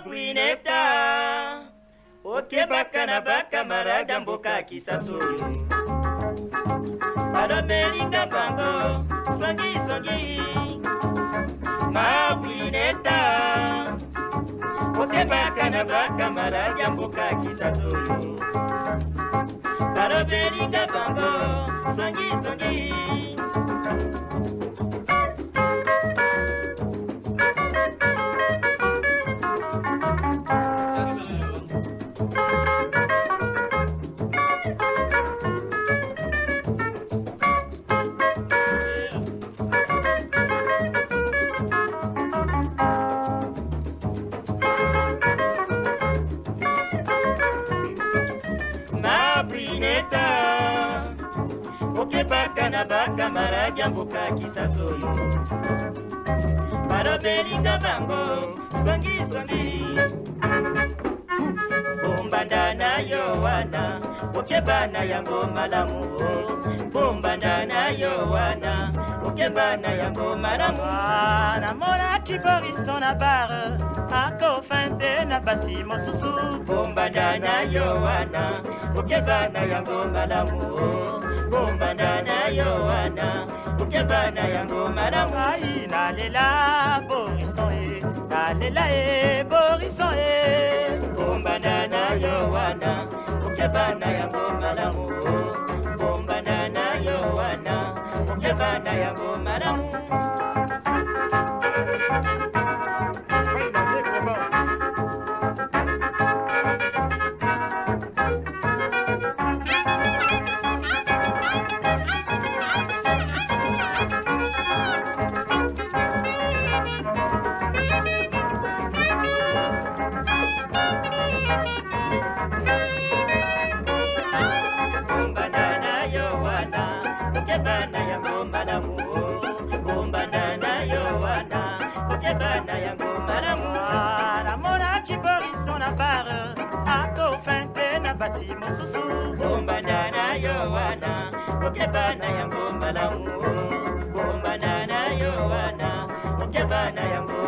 mabwineta okebaka oh, na bakamarada mboka kisaso balobelinga bango songisongi mabwineta okebaka oh, na bakamarada mboka kisaso balobelinga bango songisongi okebaka na bakamaradi ya mboka kisasoyo balobelinga bango songisongi bombanda na yo wana okebana yango malamu. Bombanda na yo wana okebana yango malamu. Namonaki boriso na bare akofante na basi mosusu. Na yo wana okebana yango malamu bombanda na yo wana okebana yango malamu ai nalela boriso e nalela e boriso e bombanda na yo wana okebana yango malamu bombanda na yo wana okebana yango malamu okebana yango malamu namonaki boriso na bare akofante na basi mosusu bombanda na yo wana okebana yango malamu bombanda na yo wana okebana yango